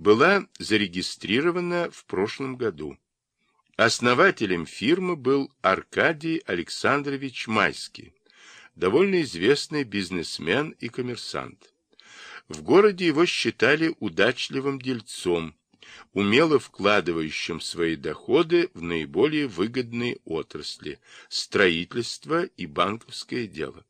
была зарегистрирована в прошлом году. Основателем фирмы был Аркадий Александрович Майский, довольно известный бизнесмен и коммерсант. В городе его считали удачливым дельцом, умело вкладывающим свои доходы в наиболее выгодные отрасли – строительство и банковское дело.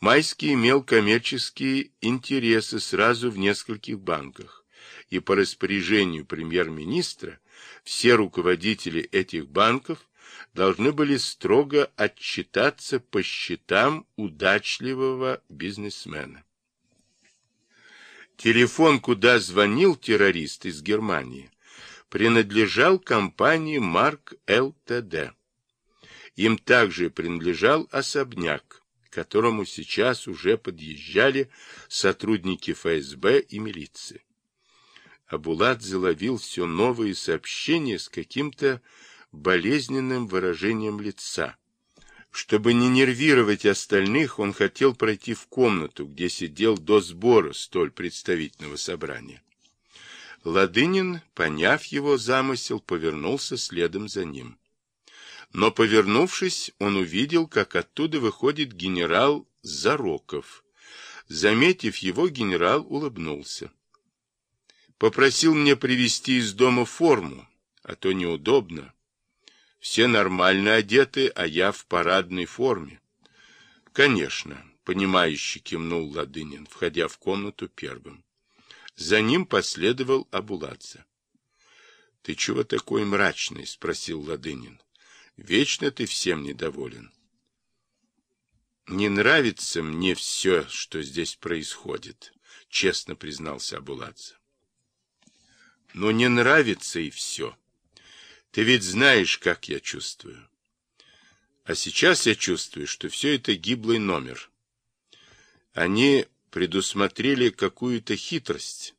Майский имел коммерческие интересы сразу в нескольких банках, и по распоряжению премьер-министра все руководители этих банков должны были строго отчитаться по счетам удачливого бизнесмена. Телефон, куда звонил террорист из Германии, принадлежал компании Марк ЛТД. Им также принадлежал особняк, к которому сейчас уже подъезжали сотрудники ФСБ и милиции. Абуладзе ловил все новые сообщения с каким-то болезненным выражением лица. Чтобы не нервировать остальных, он хотел пройти в комнату, где сидел до сбора столь представительного собрания. Ладынин, поняв его замысел, повернулся следом за ним. Но, повернувшись, он увидел, как оттуда выходит генерал Зароков. Заметив его, генерал улыбнулся. Попросил мне привезти из дома форму, а то неудобно. Все нормально одеты, а я в парадной форме. Конечно, понимающе кивнул Ладынин, входя в комнату первым. За ним последовал Абуладзе. — Ты чего такой мрачный? — спросил Ладынин. — Вечно ты всем недоволен. — Не нравится мне все, что здесь происходит, — честно признался Абуладзе. — Но не нравится и все. — ты ведь знаешь, как я чувствую. А сейчас я чувствую, что все это гиблый номер. Они предусмотрели какую-то хитрость,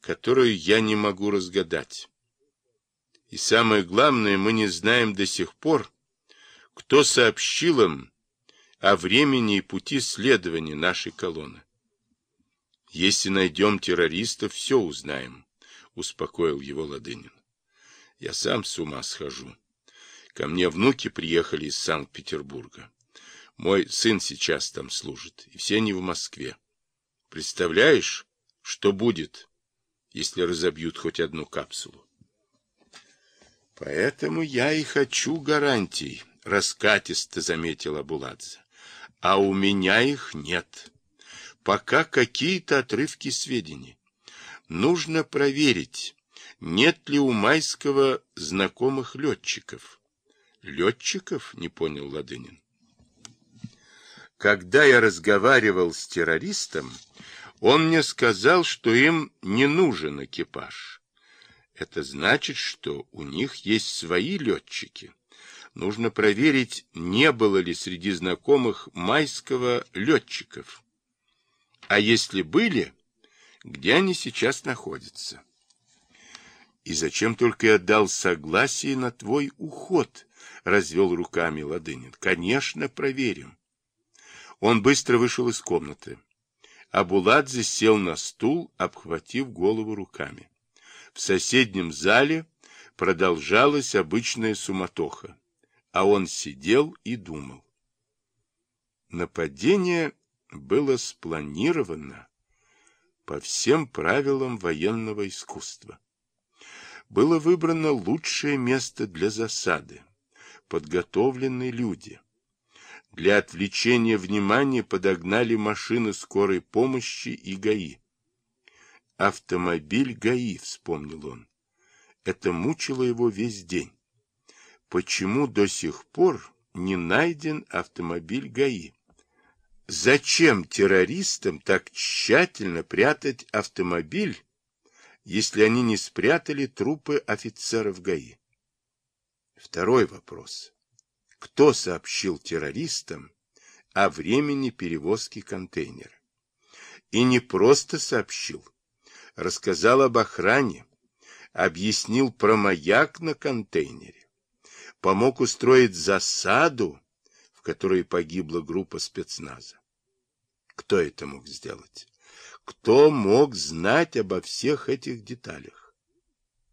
которую я не могу разгадать. И самое главное, мы не знаем до сих пор, кто сообщил им о времени и пути следования нашей колонны. Если найдем террористов, все узнаем, — успокоил его Ладынин. Я сам с ума схожу. Ко мне внуки приехали из Санкт-Петербурга. Мой сын сейчас там служит, и все они в Москве. Представляешь, что будет, если разобьют хоть одну капсулу? Поэтому я и хочу гарантий, раскатисто заметил Абуладзе. А у меня их нет. Пока какие-то отрывки сведений. Нужно проверить, нет ли у Майского знакомых летчиков? Летчиков? Не понял Ладынин. Когда я разговаривал с террористом, он мне сказал, что им не нужен экипаж. Это значит, что у них есть свои летчики. Нужно проверить, не было ли среди знакомых Майского летчиков. А если были, где они сейчас находятся? И зачем только я дал согласие на твой уход? Развел руками Ладынин. Конечно, проверим. Он быстро вышел из комнаты. Абуладзе сел на стул, обхватив голову руками. В соседнем зале продолжалась обычная суматоха, а он сидел и думал. Нападение было спланировано по всем правилам военного искусства было выбрано лучшее место для засады, подготовленные люди. Для отвлечения внимания подогнали машины скорой помощи и ГАИ. «Автомобиль ГАИ», — вспомнил он. Это мучило его весь день. Почему до сих пор не найден автомобиль ГАИ? Зачем террористам так тщательно прятать автомобиль, если они не спрятали трупы офицеров ГАИ? Второй вопрос. Кто сообщил террористам о времени перевозки контейнера? И не просто сообщил, рассказал об охране, объяснил про маяк на контейнере, помог устроить засаду, в которой погибла группа спецназа. Кто это мог сделать? Кто мог знать обо всех этих деталях?